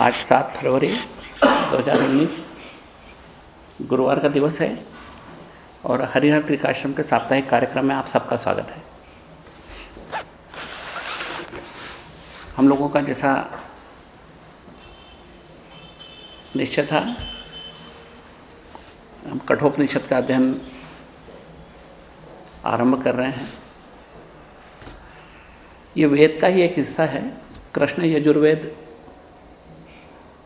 आज सात फरवरी 2019 गुरुवार का दिवस है और हरिहर त्रिकाश्रम के साप्ताहिक कार्यक्रम में आप सबका स्वागत है। हम लोगों का जैसा निश्चय था, हम कठोपनिषद का अध्ययन आरंभ कर रहे हैं। ये वेद का ही एक हिस्सा है, कृष्ण यजुर्वेद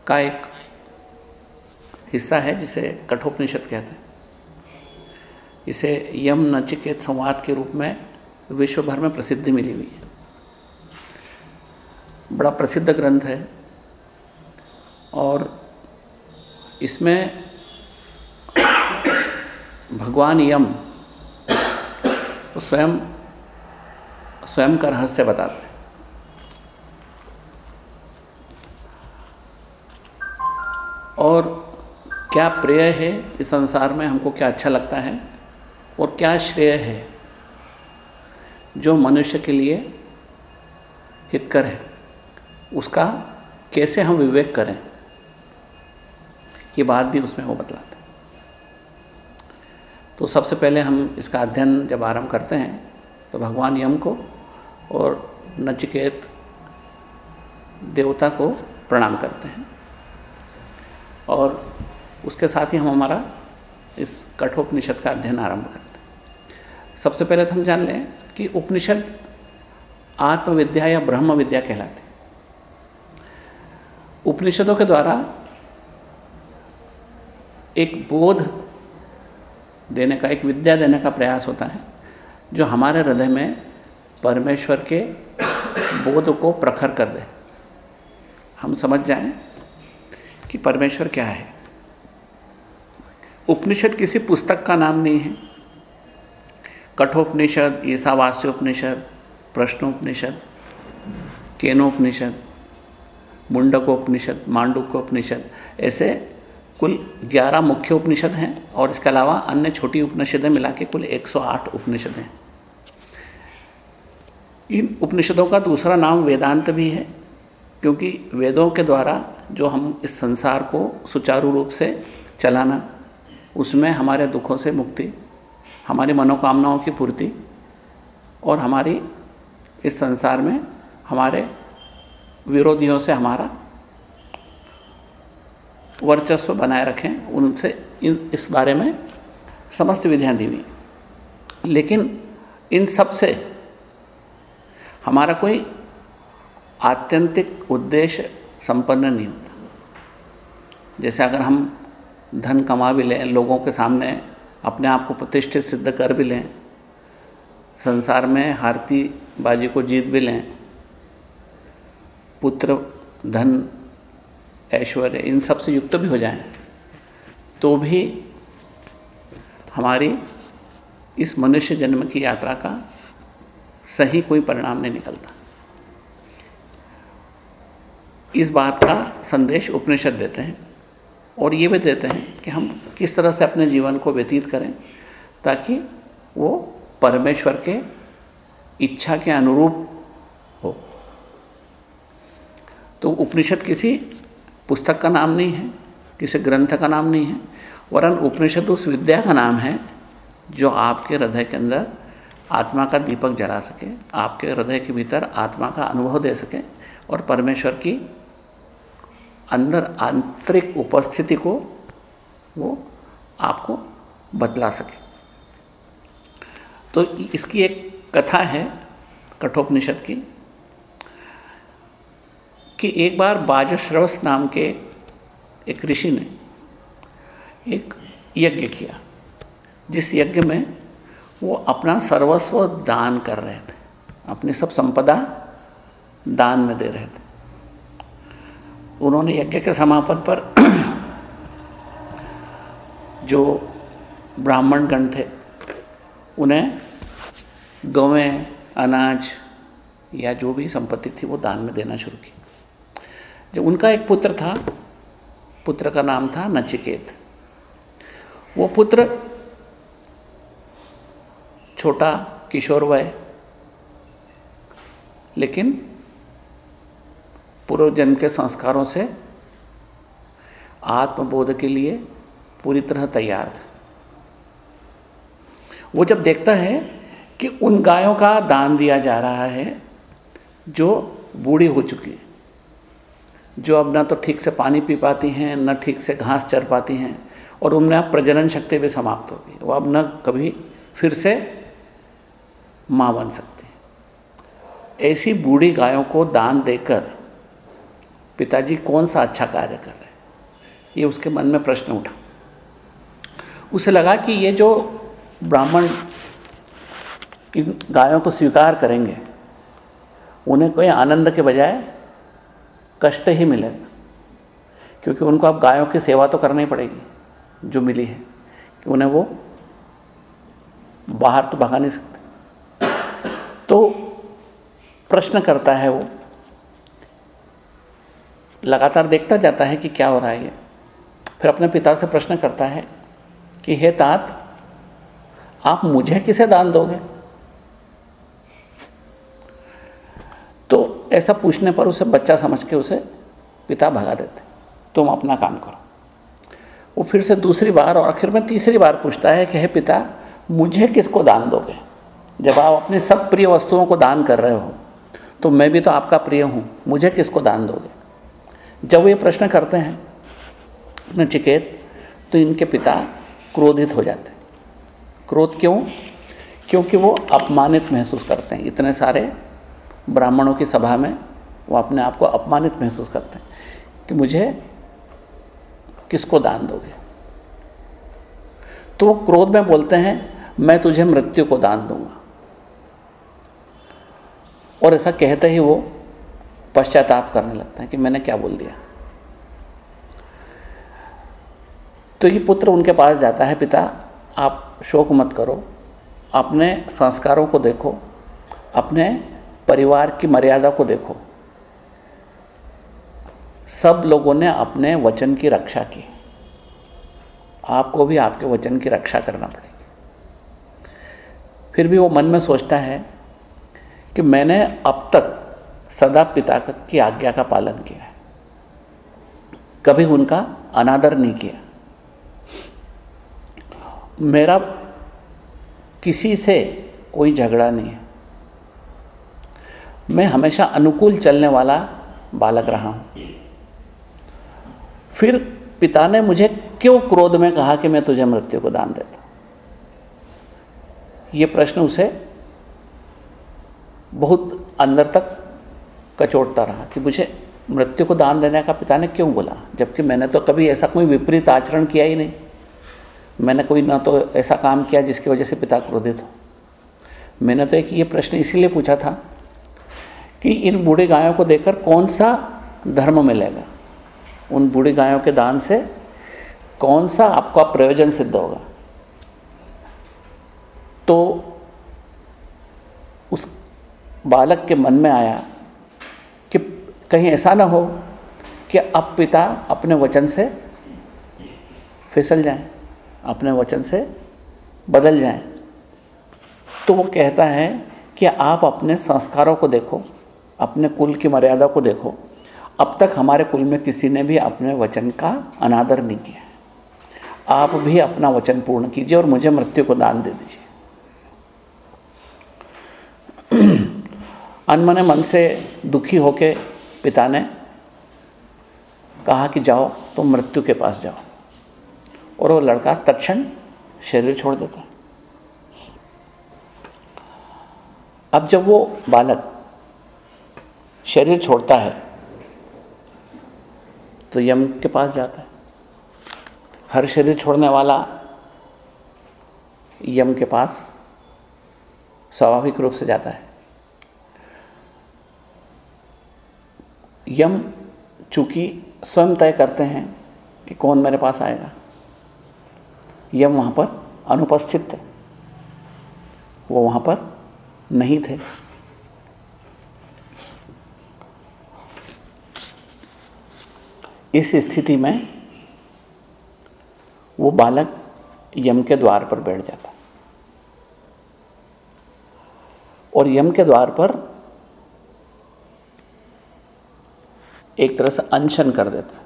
का एक हिस्सा है जिसे कठोपनिषद कहते हैं। इसे यम नचिकेत संवाद के रूप में विश्व भर में प्रसिद्धि मिली हुई है। बड़ा प्रसिद्ध ग्रंथ है और इसमें भगवान यम तो स्वयं स्वयं का रहस्य बताते हैं। और क्या प्रिय है इस संसार में? हमको क्या अच्छा लगता है? और क्या श्रेय है जो मनुष्य के लिए हितकर है? उसका कैसे हम विवेक करें? ये बात भी उसमें वो बतलाते हैं। तो सबसे पहले हम इसका अध्ययन जब आरंभ करते हैं तो भगवान यम को और नचिकेत देवता को प्रणाम करते हैं। और उसके साथ ही हम हमारा इस कठोपनिषद का अध्ययन आरंभ करते हैं। सबसे पहले तो हम जान लें कि उपनिषद आत्मविद्या या ब्रह्म विद्या कहलाती उपनिषदों के द्वारा एक बोध देने का, एक विद्या देने का प्रयास होता है, जो हमारे हृदय में परमेश्वर के बोध को प्रखर कर दे। हम समझ जाएँ कि परमेश्वर क्या है? उपनिषद किसी पुस्तक का नाम नहीं है। कठोपनिषद, ईसावास्योपनिषद, प्रश्नोपनिषद, केनोपनिषद, मुंडकोपनिषद मांडुकोपनिषद ऐसे कुल 11 मुख्य उपनिषद हैं और इसके अलावा अन्य छोटी उपनिषदें मिला के कुल 108 उपनिषद हैं। इन उपनिषदों का दूसरा नाम वेदांत भी है। क्योंकि वेदों के द्वारा जो हम इस संसार को सुचारू रूप से चलाना, उसमें हमारे दुखों से मुक्ति, हमारी मनोकामनाओं की पूर्ति और हमारी इस संसार में हमारे विरोधियों से हमारा वर्चस्व बनाए रखें, उनसे इस बारे में समस्त विधियाँ दी हुई। लेकिन इन सबसे हमारा कोई आत्यंतिक उद्देश्य संपन्न नहीं होता। जैसे अगर हम धन कमा भी लें, लोगों के सामने अपने आप को प्रतिष्ठित सिद्ध कर भी लें, संसार में हारती बाजी को जीत भी लें, पुत्र, धन, ऐश्वर्य, इन सबसे युक्त भी हो जाएँ तो भी हमारी इस मनुष्य जन्म की यात्रा का सही कोई परिणाम नहीं निकलता। इस बात का संदेश उपनिषद देते हैं और ये भी देते हैं कि हम किस तरह से अपने जीवन को व्यतीत करें ताकि वो परमेश्वर के इच्छा के अनुरूप हो। तो उपनिषद किसी पुस्तक का नाम नहीं है, किसी ग्रंथ का नाम नहीं है, वरन उपनिषद उस विद्या का नाम है जो आपके हृदय के अंदर आत्मा का दीपक जला सके, आपके हृदय के भीतर आत्मा का अनुभव दे सके और परमेश्वर की अंदर आंतरिक उपस्थिति को वो आपको बतला सके। तो इसकी एक कथा है कठोपनिषद की, कि एक बार बाजश्रवस नाम के एक ऋषि ने एक यज्ञ किया, जिस यज्ञ में वो अपना सर्वस्व दान कर रहे थे, अपनी सब संपदा दान में दे रहे थे। उन्होंने यज्ञ के समापन पर जो ब्राह्मण गण थे, उन्हें गवें, अनाज या जो भी संपत्ति थी वो दान में देना शुरू की जब उनका एक पुत्र था, पुत्र का नाम था नचिकेत। वो पुत्र छोटा किशोर वय लेकिन पूर्व जन्म के संस्कारों से आत्मबोध के लिए पूरी तरह तैयार था। वो जब देखता है कि उन गायों का दान दिया जा रहा है, जो बूढ़ी हो चुकी है, जो अब ना तो ठीक से पानी पी पाती हैं, न ठीक से घास चर पाती हैं, और उनमें अब प्रजनन शक्ति भी समाप्त हो गई। वो अब न कभी फिर से माँ बन सकती ऐसी बूढ़ी गायों को दान देकर पिताजी कौन सा अच्छा कार्य कर रहे हैं? ये उसके मन में प्रश्न उठा। उसे लगा कि ये जो ब्राह्मण इन गायों को स्वीकार करेंगे, उन्हें कोई आनंद के बजाय कष्ट ही मिलेगा क्योंकि उनको अब गायों की सेवा तो करनी पड़ेगी, जो मिली है, कि उन्हें वो बाहर तो भगा नहीं सकते। तो प्रश्न करता है वो लगातार देखता जाता है कि क्या हो रहा है ये। फिर अपने पिता से प्रश्न करता है कि, हे तात, आप मुझे किसे दान दोगे? तो ऐसा पूछने पर उसे, बच्चा समझ के उसे पिता भगा देते तुम अपना काम करो। वो फिर से दूसरी बार और आखिर में तीसरी बार पूछता है कि, हे पिता, मुझे किसको दान दोगे? जब आप अपनी सब प्रिय वस्तुओं को दान कर रहे हो तो मैं भी तो आपका प्रिय हूँ, मुझे किसको दान दोगे? जब ये प्रश्न करते हैं, नचिकेत तो इनके पिता क्रोधित हो जाते क्रोध क्यों? क्योंकि वो अपमानित महसूस करते हैं। इतने सारे ब्राह्मणों की सभा में वो अपने आप को अपमानित महसूस करते हैं कि मुझे किसको दान दोगे? तो वो क्रोध में बोलते हैं, मैं तुझे मृत्यु को दान दूँगा। और ऐसा कहते ही वो पश्चाताप करने लगता है कि मैंने क्या बोल दिया? तो ये पुत्र उनके पास जाता है, पिता, आप शोक मत करो। अपने संस्कारों को देखो। अपने परिवार की मर्यादा को देखो। सब लोगों ने अपने वचन की रक्षा की। आपको भी आपके वचन की रक्षा करना पड़ेगी। फिर भी वो मन में सोचता है कि मैंने अब तक सदा पिता की आज्ञा का पालन किया है। कभी उनका अनादर नहीं किया। मेरा किसी से कोई झगड़ा नहीं है। मैं हमेशा अनुकूल चलने वाला बालक रहा हूँ। फिर पिता ने मुझे क्यों क्रोध में कहा कि मैं तुझे मृत्यु को दान देता ये प्रश्न उसे बहुत अंदर तक कचोटता रहा कि मुझे मृत्यु को दान देने का पिता ने क्यों बोला? जबकि मैंने तो कभी ऐसा कोई विपरीत आचरण किया ही नहीं। मैंने कोई ना तो ऐसा काम किया जिसकी वजह से पिता क्रोधित हो। मैंने तो एक ये प्रश्न इसीलिए पूछा था कि इन बूढ़ी गायों को देखकर कौन सा धर्म मिलेगा? उन बूढ़ी गायों के दान से कौन सा आपका प्रयोजन सिद्ध होगा? तो उस बालक के मन में आया कहीं ऐसा ना हो कि अब पिता अपने वचन से फिसल जाए, अपने वचन से बदल जाएँ। तो वो कहता है कि आप अपने संस्कारों को देखो, अपने कुल की मर्यादा को देखो। अब तक हमारे कुल में किसी ने भी अपने वचन का अनादर नहीं किया आप भी अपना वचन पूर्ण कीजिए और मुझे मृत्यु को दान दे दीजिए। अनमने मन से दुखी होके पिता ने कहा कि जाओ, तुम मृत्यु के पास जाओ। और वो लड़का तत्क्षण शरीर छोड़ देता। अब जब वो बालक शरीर छोड़ता है तो यम के पास जाता है। हर शरीर छोड़ने वाला यम के पास स्वाभाविक रूप से जाता है। यम चूँकि स्वयं तय करते हैं कि कौन मेरे पास आएगा। यम वहाँ पर अनुपस्थित थे। वो वहाँ पर नहीं थे। इस स्थिति में वो बालक यम के द्वार पर बैठ जाता। और यम के द्वार पर एक तरह से अनशन कर देता है।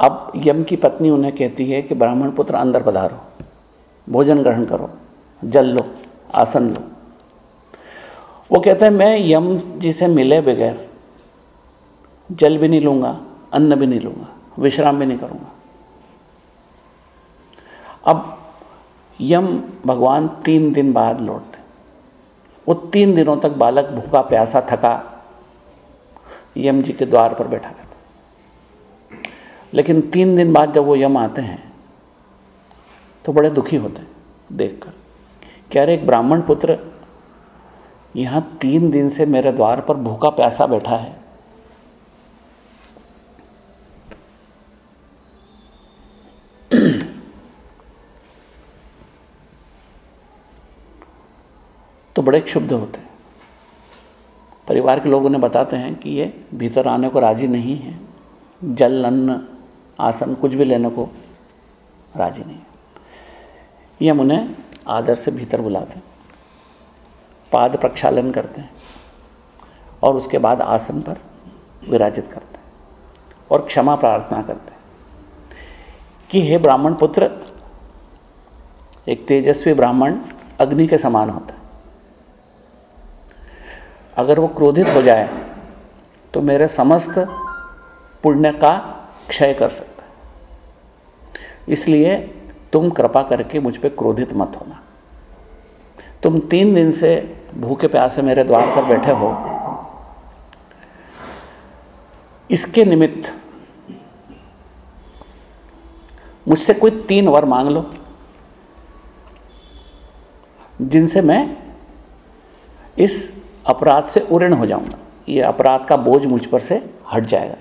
अब यम की पत्नी उन्हें कहती है कि ब्राह्मण पुत्र अंदर पधारो, भोजन ग्रहण करो, जल लो, आसन लो। वो कहते हैं, मैं यम जी से मिले बगैर जल भी नहीं लूँगा, अन्न भी नहीं लूँगा, विश्राम भी नहीं करूँगा। अब यम भगवान तीन दिन बाद लौटते वो तीन दिनों तक बालक भूखा, प्यासा, थका यम जी के द्वार पर बैठा रहता लेकिन तीन दिन बाद जब वो यम आते हैं तो बड़े दुखी होते हैं देखकर। रहे, एक ब्राह्मण पुत्र, यहाँ तीन दिन से मेरे द्वार पर भूखा प्यासा बैठा है। तो बड़े क्षुब्ध होते हैं। परिवार के लोग उन्हें बताते हैं कि ये भीतर आने को राज़ी नहीं है। जल, अन्न, आसन, कुछ भी लेने को राज़ी नहीं। है ये हम उन्हें आदर से भीतर बुलाते हैं। पाद प्रक्षालन करते हैं और उसके बाद आसन पर विराजित करते हैं और क्षमा प्रार्थना करते हैं कि हे ब्राह्मण पुत्र, एक तेजस्वी ब्राह्मण अग्नि के समान होता है। अगर वो क्रोधित हो जाए तो मेरे समस्त पुण्य का क्षय कर सकता है। इसलिए तुम कृपा करके मुझ पर क्रोधित मत होना। तुम तीन दिन से भूखे प्यासे मेरे द्वार पर बैठे हो। इसके निमित्त मुझसे कोई तीन वर मांग लो, जिनसे मैं इस अपराध से उऋण हो जाऊँगा। ये अपराध का बोझ मुझ पर से हट जाएगा।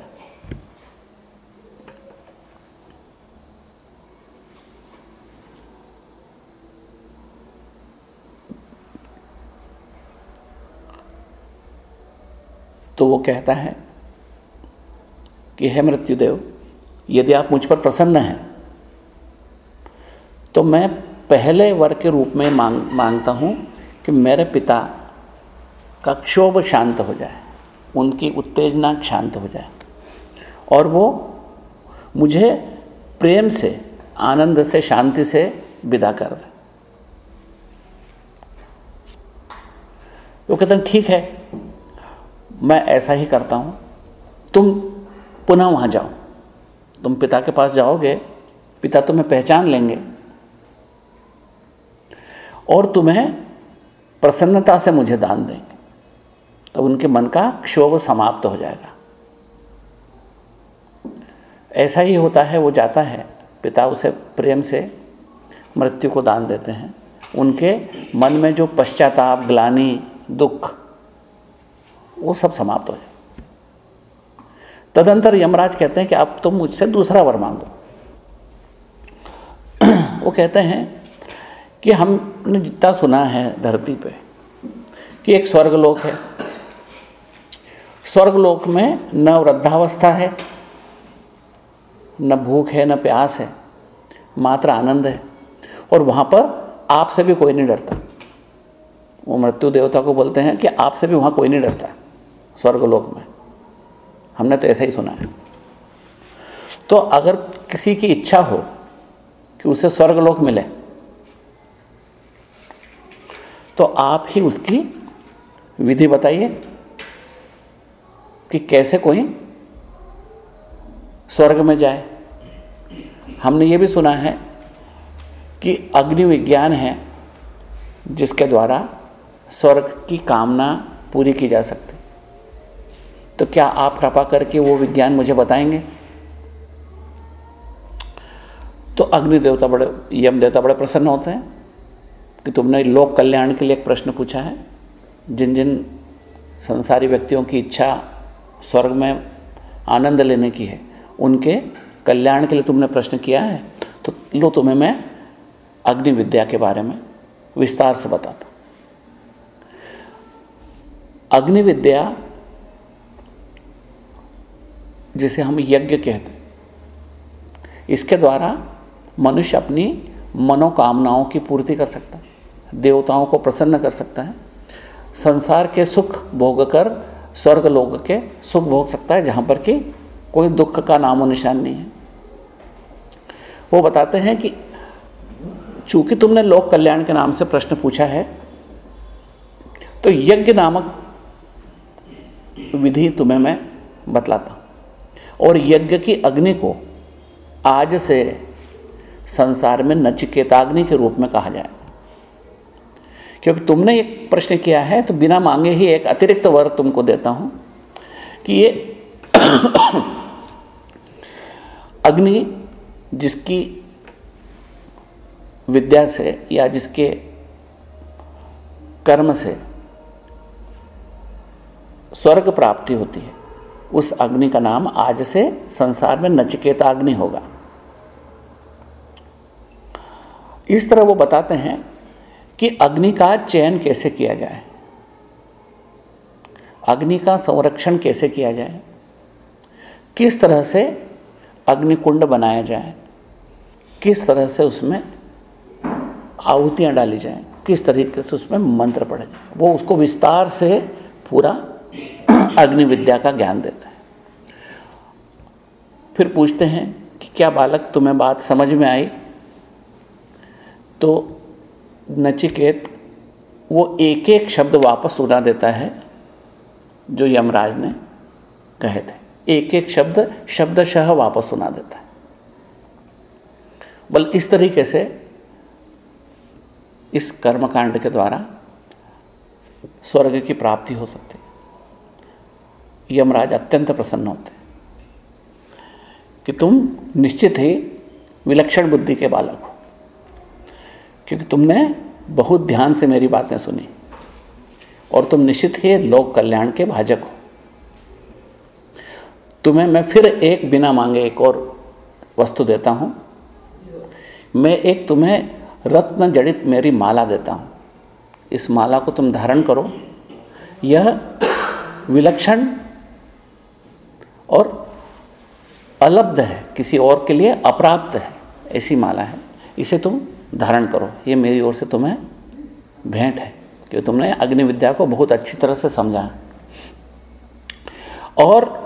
तो वो कहता है कि, हे मृत्युदेव, यदि आप मुझ पर प्रसन्न हैं तो मैं पहले वर के रूप में मांग, माँगता हूँ कि मेरे पिता का क्षोभ शांत हो जाए, उनकी उत्तेजना शांत हो जाए। और वो मुझे प्रेम से, आनंद से, शांति से विदा कर दे। तो कहते हैं, ठीक है, मैं ऐसा ही करता हूँ। तुम पुनः वहाँ जाओ। तुम पिता के पास जाओगे, पिता तुम्हें पहचान लेंगे। और तुम्हें प्रसन्नता से मुझे दान देंगे। तब उनके मन का क्षोभ समाप्त हो जाएगा। ऐसा ही होता है, वो जाता है, पिता उसे प्रेम से मृत्यु को दान देते हैं। उनके मन में जो पश्चाताप, ग्लानी, दुख, वो सब समाप्त हो जाए। तदंतर यमराज कहते हैं कि अब तुम मुझसे दूसरा वर मांगो। वो कहते हैं कि हमने जितना सुना है धरती पे कि एक स्वर्ग स्वर्गलोक है। स्वर्गलोक में न वृद्धावस्था है, न भूख है, न प्यास है, मात्र आनंद है। और वहाँ पर आपसे भी कोई नहीं डरता। वो मृत्यु देवता को बोलते हैं कि आपसे भी वहाँ कोई नहीं डरता, स्वर्गलोक में। हमने तो ऐसा ही सुना है। तो अगर किसी की इच्छा हो कि उसे स्वर्गलोक मिले तो आप ही उसकी विधि बताइए। कि कैसे कोई स्वर्ग में जाए? हमने ये भी सुना है कि अग्नि विज्ञान है जिसके द्वारा स्वर्ग की कामना पूरी की जा सकती। तो क्या आप कृपा करके वो विज्ञान मुझे बताएँगे? तो अग्नि देवता बड़े, यम देवता बड़े प्रसन्न होते हैं कि तुमने लोक कल्याण के लिए एक प्रश्न पूछा है। जिन जिन संसारी व्यक्तियों की इच्छा स्वर्ग में आनंद लेने की है। उनके कल्याण के लिए तुमने प्रश्न किया है तो लो तुम्हें मैं अग्नि विद्या के बारे में विस्तार से बताता अग्नि विद्या जिसे हम यज्ञ कहते हैं, इसके द्वारा मनुष्य अपनी मनोकामनाओं की पूर्ति कर सकता है, देवताओं को प्रसन्न कर सकता है, संसार के सुख भोग कर स्वर्ग लोग के सुख भोग सकता है, जहाँ पर कि कोई दुख का नामो निशान नहीं है। वो बताते हैं कि चूँकि तुमने लोक कल्याण के नाम से प्रश्न पूछा है तो यज्ञ नामक विधि तुम्हें मैं बतलाता और यज्ञ की अग्नि को आज से संसार में नचिकेताग्नि के रूप में कहा जाए। क्योंकि तुमने एक प्रश्न किया है तो बिना मांगे ही एक अतिरिक्त वर तुमको देता हूँ कि ये अग्नि जिसकी विद्या से या जिसके कर्म से स्वर्ग प्राप्ति होती है, उस अग्नि का नाम आज से संसार में नचिकेता अग्नि होगा। इस तरह वो बताते हैं कि अग्नि का चयन कैसे किया जाए? अग्नि का संरक्षण कैसे किया जाए? किस तरह से अग्निकुंड बनाया जाए? किस तरह से उसमें आहुतियाँ डाली जाएँ? किस तरीके से उसमें मंत्र पढ़े जाए? वो उसको विस्तार से पूरा अग्नि विद्या का ज्ञान देता है। फिर पूछते हैं कि क्या बालक तुम्हें बात समझ में आई? तो नचिकेत, वो एक एक शब्द वापस सुना देता है, जो यमराज ने कहे थे। एक एक शब्द, शब्दशः वापस सुना देता है। बल इस तरीके से इस कर्मकांड के द्वारा स्वर्ग की प्राप्ति हो सकती है। यमराज अत्यंत प्रसन्न होते कि तुम निश्चित ही विलक्षण बुद्धि के बालक हो। क्योंकि तुमने बहुत ध्यान से मेरी बातें सुनी। और तुम निश्चित ही लोक कल्याण के भाजक हो। तुम्हें मैं फिर एक बिना मांगे एक और वस्तु देता हूँ। मैं एक तुम्हें रत्न जड़ित मेरी माला देता हूँ। इस माला को तुम धारण करो। यह विलक्षण और अलब्ध है। किसी और के लिए अप्राप्त है। ऐसी माला है। इसे तुम धारण करो। ये मेरी ओर से तुम्हें भेंट है कि तुमने अग्नि विद्या को बहुत अच्छी तरह से समझा। और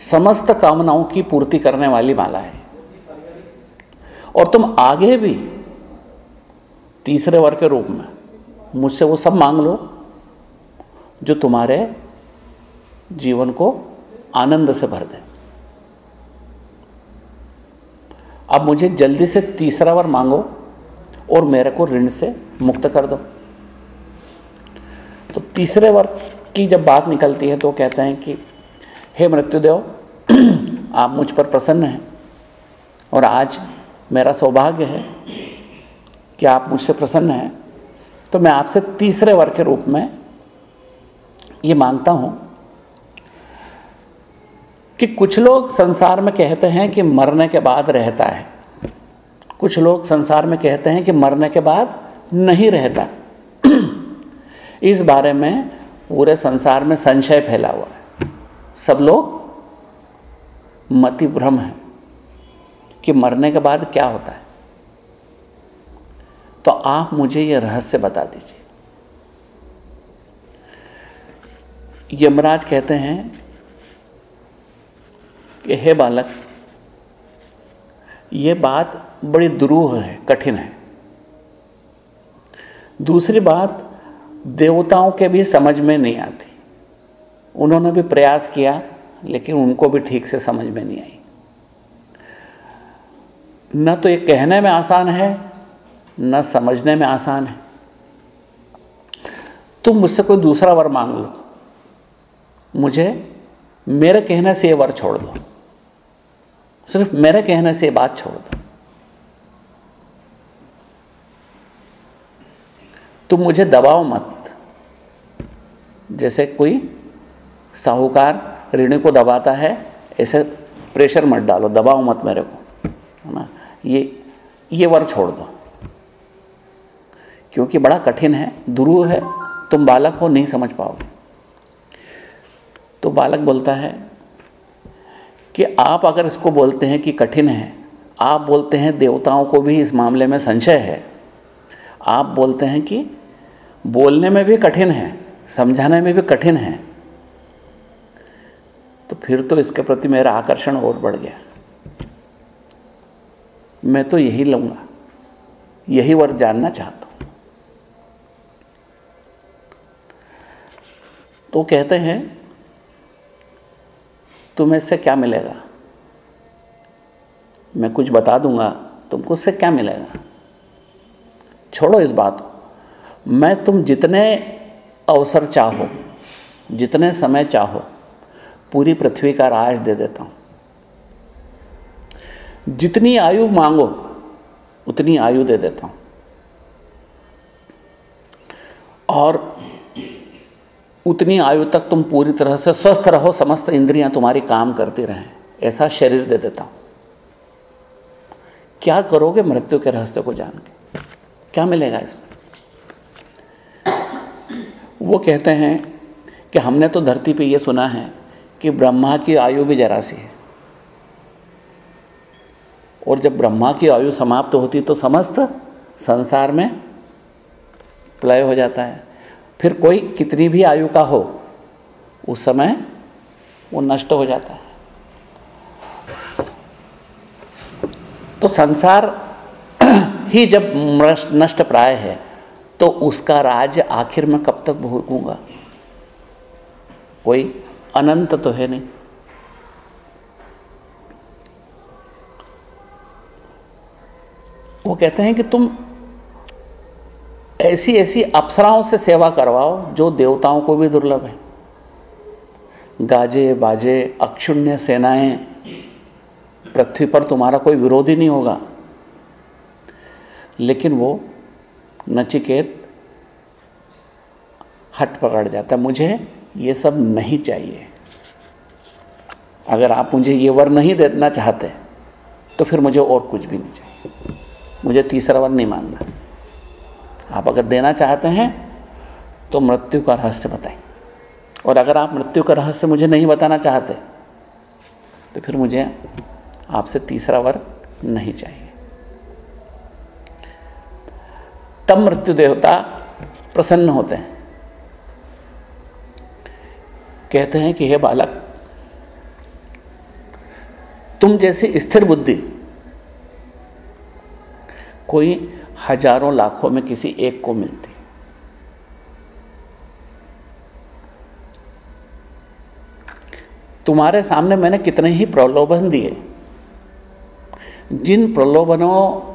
समस्त कामनाओं की पूर्ति करने वाली माला है। और तुम आगे भी तीसरे वर्ग के रूप में, मुझसे वो सब मांग लो, जो तुम्हारे जीवन को आनंद से भर दे। अब मुझे जल्दी से तीसरा वर मांगो। और मेरे को ऋण से मुक्त कर दो। तो तीसरे वर्ग की जब बात निकलती है तो कहते हैं कि, हे मृत्युदेव, आप मुझ पर प्रसन्न हैं और आज मेरा सौभाग्य है कि आप मुझसे प्रसन्न हैं। तो मैं आपसे तीसरे वर्ग के रूप में ये माँगता हूँ कि कुछ लोग संसार में कहते हैं कि मरने के बाद रहता है। कुछ लोग संसार में कहते हैं कि मरने के बाद नहीं रहता। इस बारे में पूरे संसार में संशय फैला हुआ है। सब लोग मति भ्रम है कि मरने के बाद क्या होता है। तो आप मुझे यह रहस्य बता दीजिए। यमराज कहते हैं कि, हे बालक ये बात बड़ी दुरूह है, कठिन है। दूसरी बात, देवताओं के भी समझ में नहीं आती। उन्होंने भी प्रयास किया, लेकिन उनको भी ठीक से समझ में नहीं आई। न तो ये कहने में आसान है, न समझने में आसान है। तुम मुझसे कोई दूसरा वर मांग लो। मुझे, मेरे कहने से ये वर छोड़ दो। सिर्फ़ मेरे कहने से बात छोड़ दो। तुम मुझे दबाओ मत। जैसे कोई साहूकार ऋणी को दबाता है, ऐसे प्रेशर मत डालो, दबाओ मत मेरे को, है ना? ये ये वर छोड़ दो। क्योंकि बड़ा कठिन है दुरू है, तुम बालक हो, नहीं समझ पाओगे। तो बालक बोलता है कि आप अगर इसको बोलते हैं कि कठिन है, आप बोलते हैं देवताओं को भी इस मामले में संशय है। आप बोलते हैं कि बोलने में भी कठिन है, समझाने में भी कठिन है। तो फिर तो इसके प्रति मेरा आकर्षण और बढ़ गया। मैं तो यही लूँगा, यही वर्ग जानना चाहता हूँ। तो कहते हैं तुम्हें इससे क्या मिलेगा? मैं कुछ बता दूँगा, तुमको उससे क्या मिलेगा? छोड़ो इस बात को। मैं तुम जितने अवसर चाहो, जितने समय चाहो, पूरी पृथ्वी का राज दे देता हूँ। जितनी आयु मांगो, उतनी आयु दे देता हूँ। और उतनी आयु तक तुम पूरी तरह से स्वस्थ रहो, समस्त इंद्रियाँ तुम्हारी काम करती रहें। ऐसा शरीर दे देता हूँ। क्या करोगे मृत्यु के रहस्य को जान के? क्या मिलेगा इसमें? वो कहते हैं कि हमने तो धरती पे ये सुना है कि ब्रह्मा की आयु भी जरा सी है। और जब ब्रह्मा की आयु समाप्त होती तो समस्त संसार में प्रलय हो जाता है। फिर कोई कितनी भी आयु का हो, उस समय वो नष्ट हो जाता है। तो संसार ही जब नष्ट प्राय है तो उसका राज आखिर में कब तक भोगूँगा? कोई अनंत तो है नहीं। वो कहते हैं कि तुम ऐसी ऐसी अप्सराओं से सेवा करवाओ जो देवताओं को भी दुर्लभ है। गाजे, बाजे, अक्षुण्य सेनाएँ, पृथ्वी पर तुम्हारा कोई विरोधी नहीं होगा। लेकिन वो नचिकेत हट पकड़ जाता मुझे ये सब नहीं चाहिए। अगर आप मुझे ये वर नहीं देना चाहते तो फिर मुझे और कुछ भी नहीं चाहिए। मुझे तीसरा वर नहीं मांगना आप अगर देना चाहते हैं तो मृत्यु का रहस्य बताएँ। और अगर आप मृत्यु का रहस्य मुझे नहीं बताना चाहते तो फिर मुझे आपसे तीसरा वर नहीं चाहिए। तब मृत्यु देवता प्रसन्न होते हैं। कहते हैं कि, हे बालक, तुम जैसी स्थिर बुद्धि कोई हज़ारों लाखों में किसी एक को मिलती। तुम्हारे सामने मैंने कितने ही प्रलोभन दिए। जिन प्रलोभनों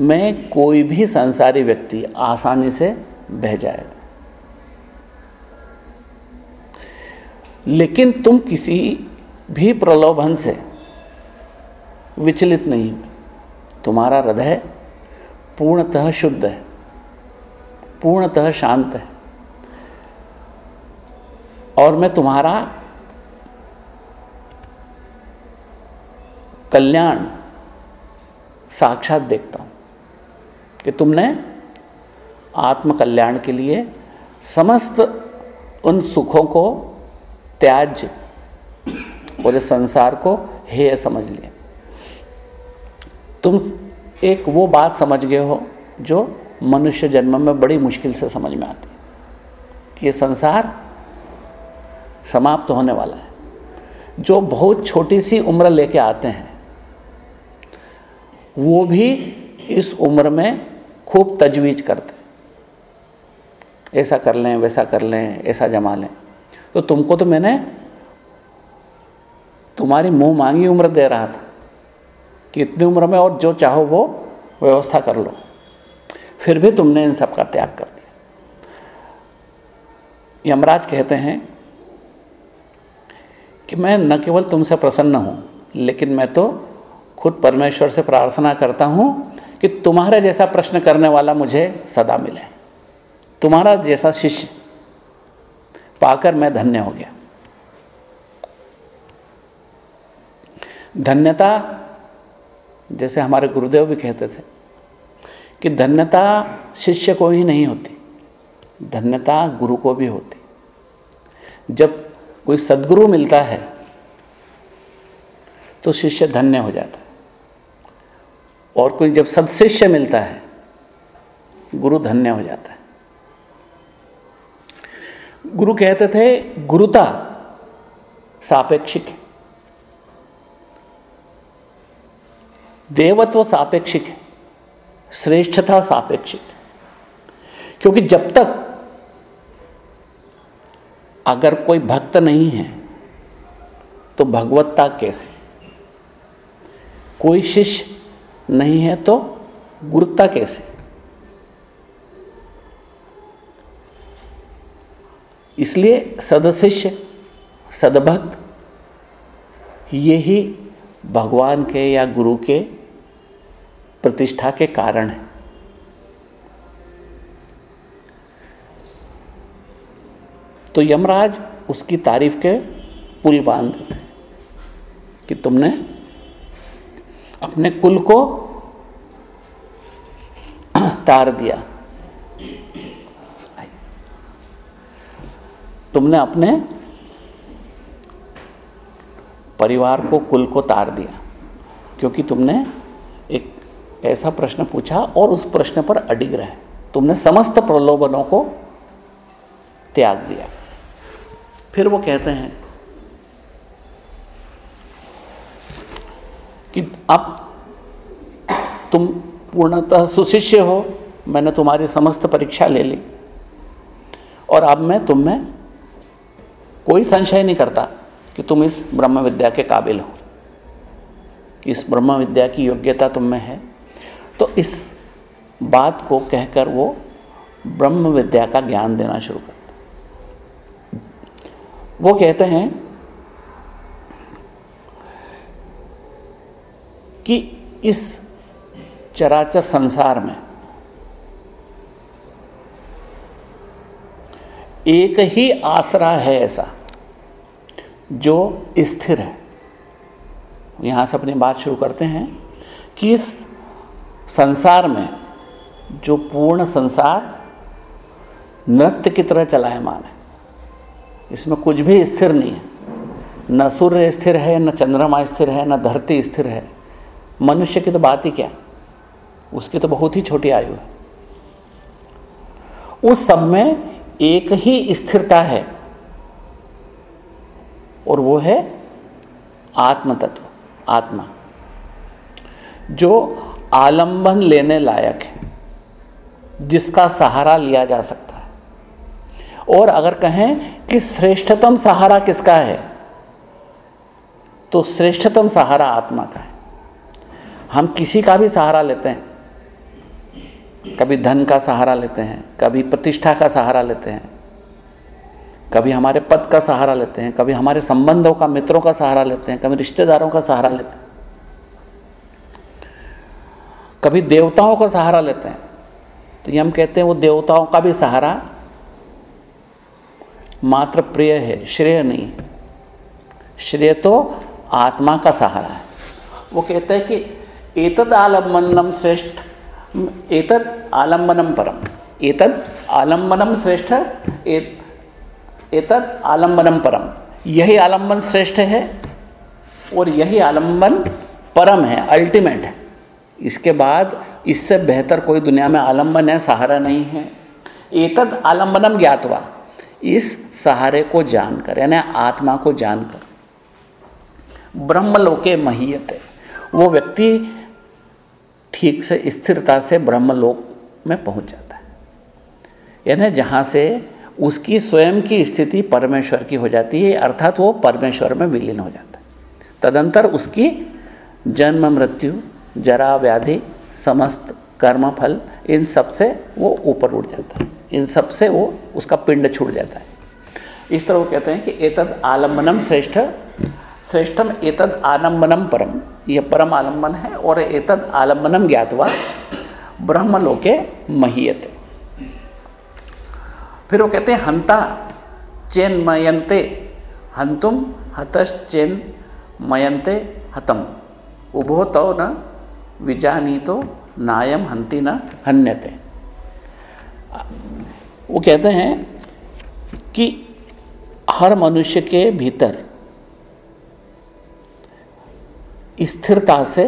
में कोई भी संसारी व्यक्ति आसानी से बह जाएगा लेकिन तुम किसी भी प्रलोभन से विचलित नहीं। तुम्हारा हृदय पूर्णतः शुद्ध है, पूर्णतः शांत है। और मैं तुम्हारा कल्याण साक्षात देखता हूँ कि तुमने आत्म कल्याण के लिए समस्त उन सुखों को त्याज और इस संसार को हेय समझ लिया। तुम एक वो बात समझ गए हो जो मनुष्य जन्म में बड़ी मुश्किल से समझ में आती कि ये संसार समाप्त होने वाला है। जो बहुत छोटी सी उम्र लेके आते हैं, वो भी इस उम्र में खूब तजवीज करते ऐसा कर लें, वैसा कर लें, ऐसा जमा लें। तो तुमको तो मैंने तुम्हारी मुँह मांगी उम्र दे रहा था। कि इतनी उम्र में और जो चाहो वो व्यवस्था कर लो। फिर भी तुमने इन सब का त्याग कर दिया। यमराज कहते हैं कि मैं न केवल तुमसे प्रसन्न हूँ, लेकिन मैं तो खुद परमेश्वर से प्रार्थना करता हूँ कि तुम्हारे जैसा प्रश्न करने वाला मुझे सदा मिले। तुम्हारा जैसा शिष्य पाकर मैं धन्य हो गया। धन्यता जैसे हमारे गुरुदेव भी कहते थे कि धन्यता शिष्य को ही नहीं होती, धन्यता गुरु को भी होती। जब कोई सदगुरु मिलता है तो शिष्य धन्य हो जाता है। और कोई जब सदशिष्य मिलता है, गुरु धन्य हो जाता है। गुरु कहते थे, गुरुता सापेक्षिक है। देवत्व सापेक्षिक है, श्रेष्ठता सापेक्षिक क्योंकि जब तक अगर कोई भक्त नहीं है तो भगवत्ता कैसे? कोई शिष्य नहीं है तो गुरुता कैसे? इसलिए सदशिष्य, सदभक्त यही भगवान के या गुरु के प्रतिष्ठा के कारण है। तो यमराज उसकी तारीफ़ के पुल बाँध देते कि तुमने अपने कुल को तार दिया। तुमने अपने परिवार को कुल को तार दिया, क्योंकि तुमने एक ऐसा प्रश्न पूछा और उस प्रश्न पर अडिग रहे। तुमने समस्त प्रलोभनों को त्याग दिया। फिर वो कहते हैं कि अब तुम पूर्णतः सुशिष्य हो, मैंने तुम्हारी समस्त परीक्षा ले ली, और अब मैं तुम में कोई संशय नहीं करता। कि तुम इस ब्रह्म विद्या के काबिल हो। इस ब्रह्म विद्या की योग्यता तुम में है। तो इस बात को कहकर वो ब्रह्म विद्या का ज्ञान देना शुरू करते वो कहते हैं कि इस चराचर संसार में एक ही आसरा है ऐसा। जो स्थिर है। यहाँ से अपनी बात शुरू करते हैं कि इस संसार में जो पूर्ण संसार नृत्य की तरह चलायमान है इसमें कुछ भी स्थिर नहीं है। न सूर्य स्थिर है, न चंद्रमा स्थिर है, न धरती स्थिर है। मनुष्य की तो बात ही क्या? उसकी तो बहुत ही छोटी आयु है। उस सब में एक ही स्थिरता है। और वो है आत्म तत्व आत्मा, जो आलंबन लेने लायक है, जिसका सहारा लिया जा सकता है। और अगर कहें कि श्रेष्ठतम सहारा किसका है तो श्रेष्ठतम सहारा आत्मा का है। हम किसी का भी सहारा लेते हैं, कभी धन का सहारा लेते हैं, कभी प्रतिष्ठा का सहारा लेते हैं कभी हमारे पद का सहारा लेते हैं, कभी हमारे संबंधों का, मित्रों का सहारा लेते हैं, कभी रिश्तेदारों का सहारा लेते हैं। कभी देवताओं का सहारा लेते हैं। तो ये हम कहते हैं वो देवताओं का भी सहारा मात्र प्रिय है, श्रेय नहीं श्रेय तो आत्मा का सहारा है। वो कहते हैं कि एतद आलम्बनम श्रेष्ठ, एतद आलम्बनम परम, एतद आलम्बनम श्रेष्ठ एतद आलम्बनम परम यही आलंबन श्रेष्ठ है और यही आलंबन परम है अल्टीमेट है। इसके बाद इससे बेहतर कोई दुनिया में आलंबन है, सहारा नहीं है। एतद आलम्बनम ज्ञातवा इस सहारे को जानकर, यानी आत्मा को जानकर, ब्रह्मलोके महीयत। है वो व्यक्ति ठीक से, स्थिरता से ब्रह्मलोक में पहुँच जाता है। यानी जहाँ से उसकी स्वयं की स्थिति परमेश्वर की हो जाती है, अर्थात वो परमेश्वर में विलीन हो जाता है। तदंतर उसकी जन्म, मृत्यु, जरा, व्याधि, समस्त कर्म फल इन सबसे वो ऊपर उठ जाता है। इन सबसे वो उसका पिंड छूट जाता है। इस तरह वो कहते हैं कि एतद आलम्बनम श्रेष्ठ, श्रेष्ठम एतद आलम्बनम परम। यह परम आलंबन है और एतद आलम्बनम ज्ञातवा ब्रह्मलोके महीयते। फिर वो कहते हैं, हंता चैन मयंते, हंतुम हतश्चेन मयंते हतम। उभो तो न विजानी तो नायम हंति न हन्यते। वो कहते हैं कि हर मनुष्य के भीतर स्थिरता से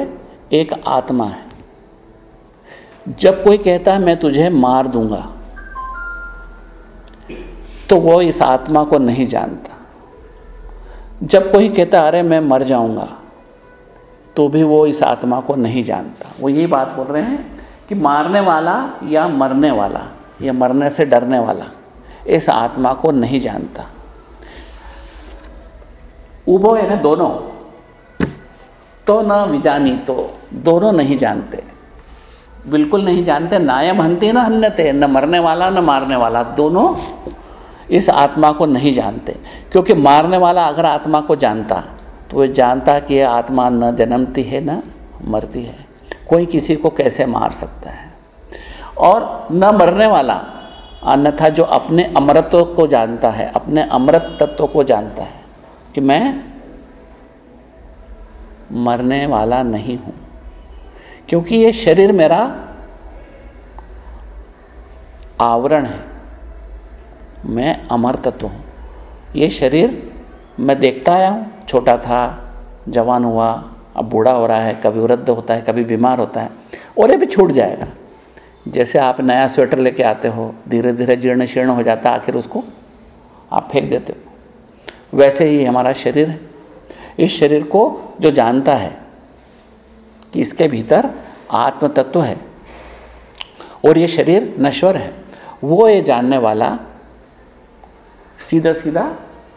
एक आत्मा है। जब कोई कहता है, मैं तुझे मार दूँगा तो वो इस आत्मा को नहीं जानता। जब कोई कहता, अरे, मैं मर जाऊँगा तो भी वो इस आत्मा को नहीं जानता। वो यही बात बोल रहे हैं कि मारने वाला या मरने वाला, या मरने से डरने वाला, इस आत्मा को नहीं जानता। उभो है ना दोनों तो न विजानी तो दोनों नहीं जानते। बिल्कुल नहीं जानते नायम हंती ना अन्यते, न मरने वाला, न मारने वाला, दोनों इस आत्मा को नहीं जानते। क्योंकि मारने वाला अगर आत्मा को जानता तो वह जानता कि यह आत्मा न जन्मती है, न मरती है। कोई किसी को कैसे मार सकता है? और न मरने वाला, अन्यथा जो अपने अमृतत्व को जानता है, अपने अमृत तत्व को जानता है, कि मैं मरने वाला नहीं हूँ। क्योंकि ये शरीर मेरा आवरण है। मैं अमर तत्व हूँ। ये शरीर मैं देखता आया हूँ। छोटा था, जवान हुआ, अब बूढ़ा हो रहा है, कभी वृद्ध होता है, कभी बीमार होता है, और ये भी छूट जाएगा। जैसे आप नया स्वेटर लेके आते हो धीरे धीरे जीर्ण शीर्ण हो जाता है, आखिर उसको आप फेंक देते हो। वैसे ही हमारा शरीर है। इस शरीर को जो जानता है कि इसके भीतर आत्म तत्व है, और ये शरीर नश्वर है, वो ये जानने वाला सीधा सीधा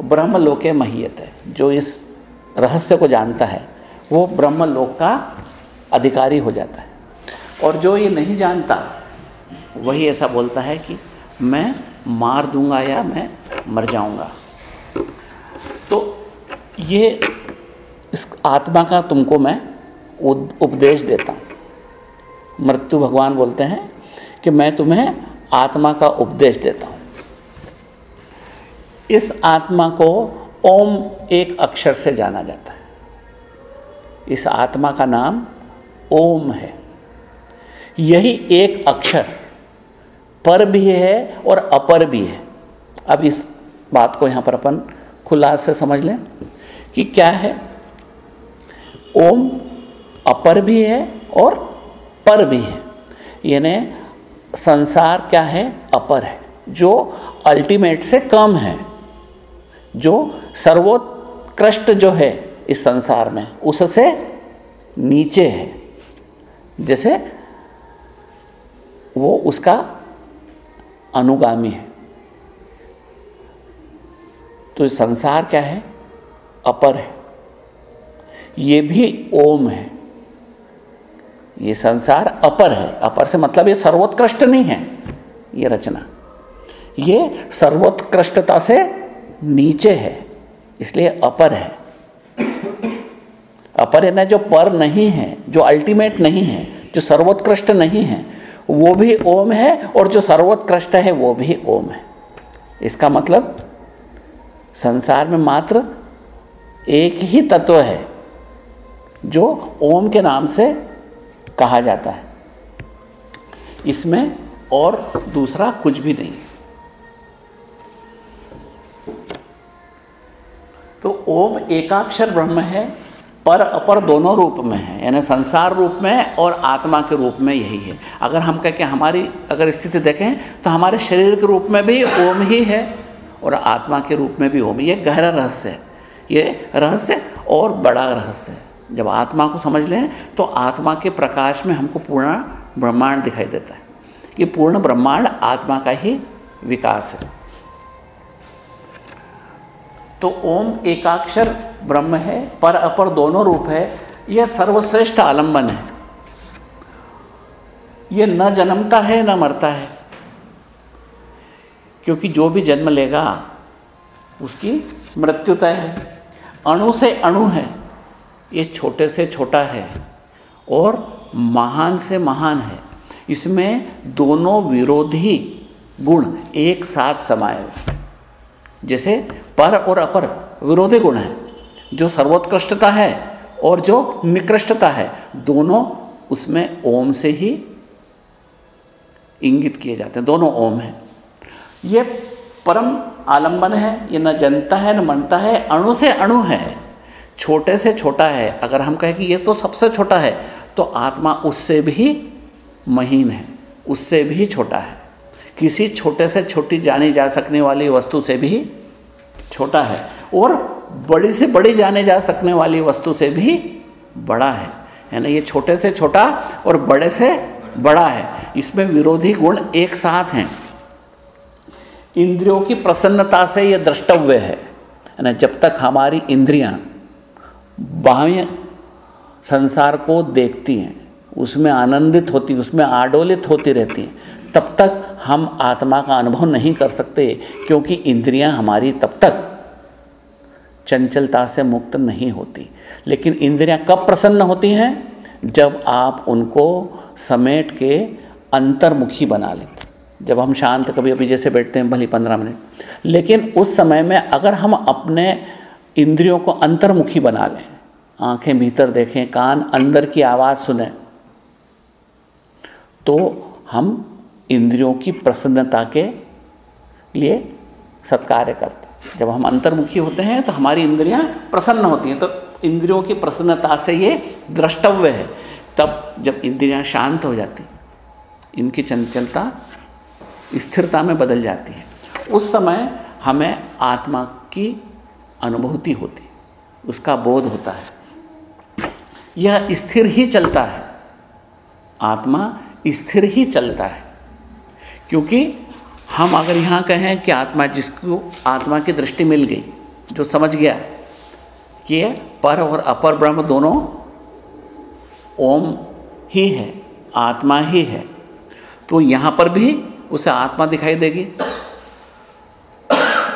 ब्रह्म लोके महियत है। जो इस रहस्य को जानता है, वो ब्रह्म लोक का अधिकारी हो जाता है। और जो ये नहीं जानता, वही ऐसा बोलता है कि मैं मार दूँगा या मैं मर जाऊँगा। तो ये इस आत्मा का तुमको मैं उपदेश देता हूँ। मृत्यु भगवान बोलते हैं कि मैं तुम्हें आत्मा का उपदेश देता हूँ। इस आत्मा को ओम एक अक्षर से जाना जाता है। इस आत्मा का नाम ओम है। यही एक अक्षर पर भी है और अपर भी है। अब इस बात को यहाँ पर अपन खुला से समझ लें कि क्या है। ओम अपर भी है और पर भी है। यानी संसार क्या है? अपर है, जो अल्टीमेट से कम है। जो सर्वोत्कृष्ट जो है इस संसार में, उससे नीचे है। जैसे वो उसका अनुगामी है। तो संसार क्या है? अपर है। ये भी ओम है। ये संसार अपर है। अपर से मतलब ये सर्वोत्कृष्ट नहीं है, ये रचना। ये सर्वोत्कृष्टता से नीचे है, इसलिए अपर है। अपर है ना जो पर नहीं है, जो अल्टीमेट नहीं है, जो सर्वोत्कृष्ट नहीं है, वो भी ओम है और जो सर्वोत्कृष्ट है, वो भी ओम है। इसका मतलब संसार में मात्र एक ही तत्व है, जो ओम के नाम से कहा जाता है। इसमें और दूसरा कुछ भी नहीं। तो ओम एकाक्षर ब्रह्म है, पर अपर दोनों रूप में है, यानी संसार रूप में और आत्मा के रूप में यही है। अगर हम कह के हमारी अगर स्थिति देखें तो हमारे शरीर के रूप में भी ओम ही है और आत्मा के रूप में भी ओम ये गहरा रहस्य है। ये रहस्य और बड़ा रहस्य है। जब आत्मा को समझ लें तो आत्मा के प्रकाश में हमको पूर्ण ब्रह्मांड दिखाई देता है। कि पूर्ण ब्रह्मांड आत्मा का ही विकास है। तो ओम एकाक्षर ब्रह्म है, पर अपर दोनों रूप है, यह सर्वश्रेष्ठ आलंबन है। यह न जन्मता है, न मरता है। क्योंकि जो भी जन्म लेगा, उसकी मृत्यु तय है। अणु से अणु है ये छोटे से छोटा है और महान से महान है। इसमें दोनों विरोधी गुण एक साथ समाये जैसे पर और अपर विरोधी गुण है, जो सर्वोत्कृष्टता है और जो निकृष्टता है, दोनों उसमें ओम से ही इंगित किए जाते हैं, दोनों ओम हैं। ये परम आलंबन है, ये न जनता है, न मनता है, अणु से अणु है, छोटे से छोटा है। अगर हम कहें कि ये तो सबसे छोटा है तो आत्मा उससे भी महीन है, उससे भी छोटा है। किसी छोटे से छोटी जानी जा सकने वाली वस्तु से भी छोटा है और बड़ी से बड़ी जाने जा सकने वाली वस्तु से भी बड़ा है। है ना ये छोटे से छोटा और बड़े से बड़ा है। इसमें विरोधी गुण एक साथ हैं। इंद्रियों की प्रसन्नता से यह द्रष्टव्य है। ना जब तक हमारी इंद्रियाँ बाह्य संसार को देखती हैं, उसमें आनंदित होती, उसमें आडोलित होती रहती हैं तब तक हम आत्मा का अनुभव नहीं कर सकते, क्योंकि इंद्रियाँ हमारी तब तक चंचलता से मुक्त नहीं होती। लेकिन इंद्रियाँ कब प्रसन्न होती हैं? जब आप उनको समेट के अंतर्मुखी बना लेते। जब हम शांत कभी अभी जैसे बैठते हैं, भली पंद्रह मिनट। लेकिन उस समय में अगर हम अपने इंद्रियों को अंतर्मुखी बना लें, आँखें भीतर देखें, कान अंदर की आवाज़ सुने तो हम इंद्रियों की प्रसन्नता के लिए सत्कार्य करते हैं। जब हम अंतर्मुखी होते हैं तो हमारी इंद्रियाँ प्रसन्न होती हैं। तो इंद्रियों की प्रसन्नता से ये द्रष्टव्य है। तब जब इंद्रियाँ शांत हो जाती, इनकी चंचलता स्थिरता में बदल जाती है। उस समय हमें आत्मा की अनुभूति होती, उसका बोध होता है। यह स्थिर ही चलता है। आत्मा स्थिर ही चलता है। क्योंकि हम अगर यहाँ कहें कि आत्मा जिसको, आत्मा की दृष्टि मिल गई, जो समझ गया कि पर और अपर ब्रह्म दोनों ओम ही है, आत्मा ही है तो यहाँ पर भी उसे आत्मा दिखाई देगी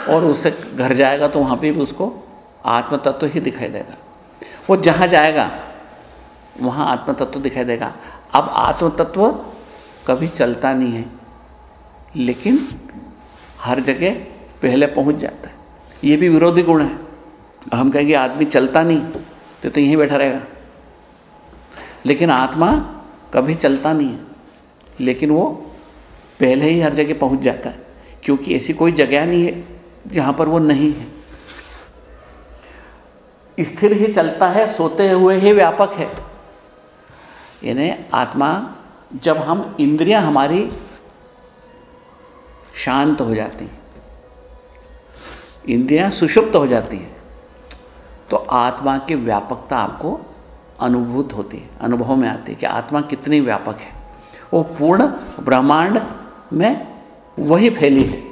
और उससे घर जाएगा तो वहाँ पे भी उसको आत्म तत्व ही दिखाई देगा। वो जहाँ जाएगा, वहाँ आत्म तत्व दिखाई देगा। अब आत्म तत्व कभी चलता नहीं है। लेकिन हर जगह पहले पहुँच जाता है। ये भी विरोधी गुण है। हम कहेंगे, आदमी चलता नहीं तो तो यहीं बैठा रहेगा। लेकिन आत्मा कभी चलता नहीं है। लेकिन वो पहले ही हर जगह पहुँच जाता है, क्योंकि ऐसी कोई जगह नहीं है जहाँ पर वो नहीं है। स्थिर ही चलता है, सोते हुए ही व्यापक है। यानी आत्मा, जब हम इंद्रियाँ हमारी शांत हो जाती हैं। इंद्रियाँ सुषुप्त हो जाती हैं। तो आत्मा की व्यापकता आपको अनुभूत होती है, अनुभव में आती है कि आत्मा कितनी व्यापक है। वो पूर्ण ब्रह्मांड में वही फैली है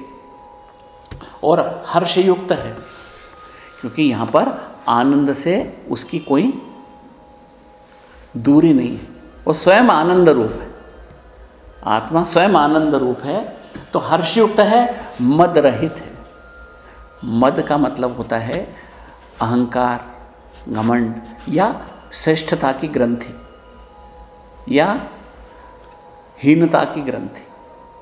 और हर्षयुक्त है, क्योंकि यहाँ पर आनंद से उसकी कोई दूरी नहीं है। वो स्वयं आनंद रूप है। आत्मा स्वयं आनंद रूप है तो हर्षयुक्त है, मद रहित है। मद का मतलब होता है अहंकार, घमंड या श्रेष्ठता की ग्रंथि या हीनता की ग्रंथि।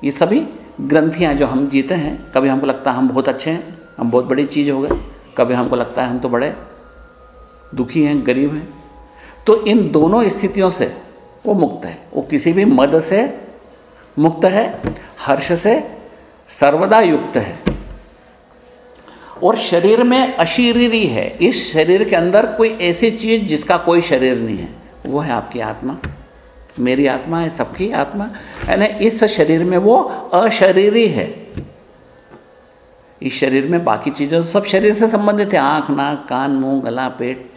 ये सभी ग्रंथियाँ जो हम जीते हैं, कभी हमको लगता है हम बहुत अच्छे हैं, हम बहुत बड़ी चीज़ हो गए, कभी हमको लगता है हम तो बड़े दुखी हैं, गरीब हैं। तो इन दोनों स्थितियों से वो मुक्त है। वो किसी भी मद से मुक्त है, हर्ष से सर्वदा युक्त है। और शरीर में अशरीरी है। इस शरीर के अंदर कोई ऐसी चीज़ जिसका कोई शरीर नहीं है। वो है आपकी आत्मा। मेरी आत्मा है, सबकी आत्मा। यानी इस शरीर में वो अशरीरी है। इस शरीर में बाकी चीज़ें सब शरीर से संबंधित है। आँख, नाक, कान, मुँह, गला, पेट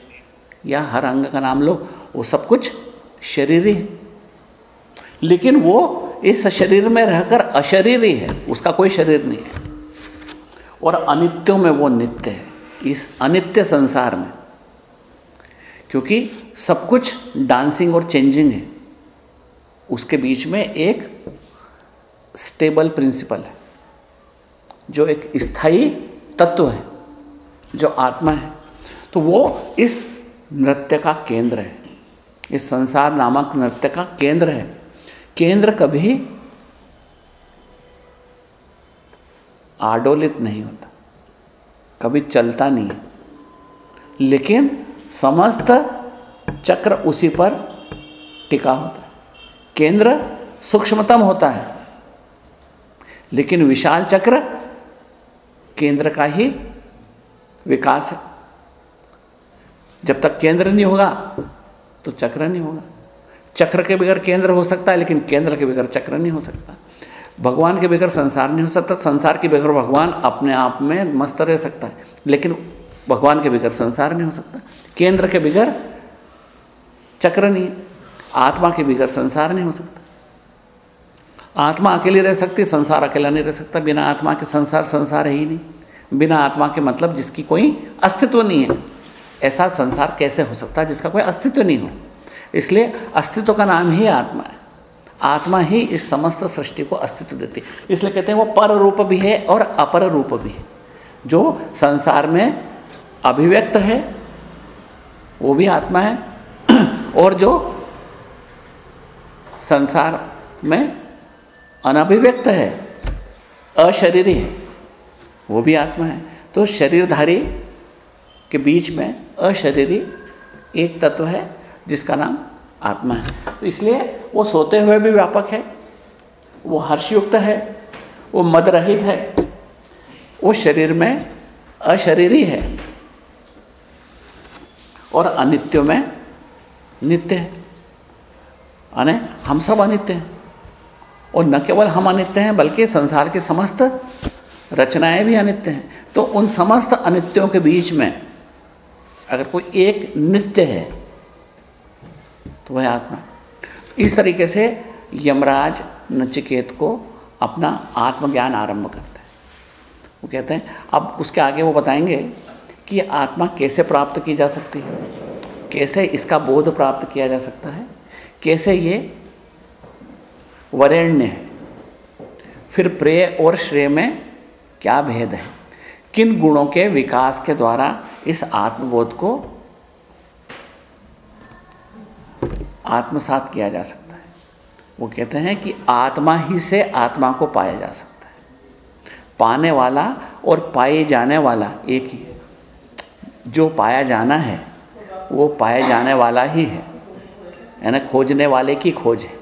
या हर अंग का नाम लो, वो सब कुछ शरीरी है। लेकिन वो इस शरीर में रहकर अशरीरी है उसका कोई शरीर नहीं है। और अनित्यों में वो नित्य है, इस अनित्य संसार में। क्योंकि सब कुछ डांसिंग और चेंजिंग है। उसके बीच में एक स्टेबल प्रिंसिपल है, जो एक स्थायी तत्व है, जो आत्मा है। तो वो इस नृत्य का केंद्र है, इस संसार नामक नृत्य का केंद्र है। केंद्र कभी आडोलित नहीं होता, कभी चलता नहीं है। लेकिन समस्त चक्र उसी पर टिका होता है। केंद्र सूक्ष्मतम होता है, लेकिन विशाल चक्र केंद्र का ही विकास है। जब तक केंद्र नहीं होगा तो चक्र नहीं होगा। चक्र के बगैर केंद्र हो सकता है, लेकिन केंद्र के बगैर चक्र नहीं हो सकता। भगवान के बगैर संसार नहीं हो सकता, संसार के बगैर भगवान अपने आप में मस्त रह सकता है, लेकिन भगवान के बगैर संसार नहीं हो सकता। केंद्र के बगैर चक्र नहीं, आत्मा के बिगड़ संसार नहीं हो सकता। आत्मा अकेली रह सकती, संसार अकेला नहीं रह सकता, बिना आत्मा के संसार संसार है ही नहीं। बिना आत्मा के मतलब जिसकी कोई अस्तित्व नहीं है। ऐसा संसार कैसे हो सकता है जिसका कोई अस्तित्व नहीं हो? इसलिए अस्तित्व का नाम ही आत्मा है। आत्मा ही इस समस्त सृष्टि को अस्तित्व देती है। इसलिए कहते हैं वो पर रूप भी है और अपर रूप भी है। जो संसार में अभिव्यक्त है, वो भी आत्मा है। और जो संसार में अनभिव्यक्त है, अशरीरी है, वो भी आत्मा है। तो शरीरधारी के बीच में अशरीरी एक तत्व है जिसका नाम आत्मा है। तो इसलिए वो सोते हुए भी व्यापक है, वो हर्षयुक्त है, वो मदरहित है, वो शरीर में अशरीरी है और अनित्य में नित्य है। अने हम सब अनित्य हैं और न केवल हम अनित्य हैं, बल्कि संसार के समस्त रचनाएँ भी अनित्य हैं। तो उन समस्त अनित्यों के बीच में अगर कोई एक नित्य है तो वह आत्मा। इस तरीके से यमराज नचिकेत को अपना आत्मज्ञान आरंभ करते हैं। वो कहते हैं, अब उसके आगे वो बताएँगे कि आत्मा कैसे प्राप्त की जा सकती है? कैसे इसका बोध प्राप्त किया जा सकता है? कैसे ये वरेण्य है? फिर प्रेय और श्रेय में क्या भेद है? किन गुणों के विकास के द्वारा इस आत्मबोध को आत्मसात किया जा सकता है। वो कहते हैं कि आत्मा ही से आत्मा को पाया जा सकता है। पाने वाला और पाए जाने वाला एक ही जो पाया जाना है, वो पाए जाने वाला ही है। यानी खोजने वाले की खोज है।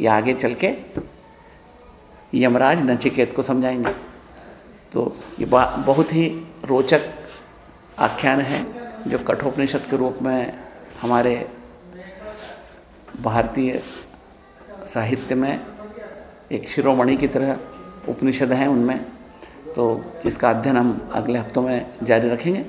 ये आगे चल के यमराज नचिकेत को समझाएँगे। तो ये बहुत ही रोचक आख्यान है, जो कठोपनिषद के रूप में हमारे भारतीय साहित्य में एक शिरोमणि की तरह उपनिषद हैं उनमें। तो इसका अध्ययन हम अगले हफ्तों में जारी रखेंगे।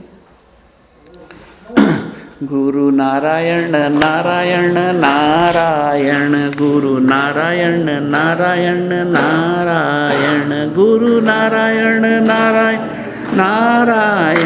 गुरु नारायण नारायण नारायण, गुरु नारायण नारायण नारायण, गुरु नारायण नारायण नारायण।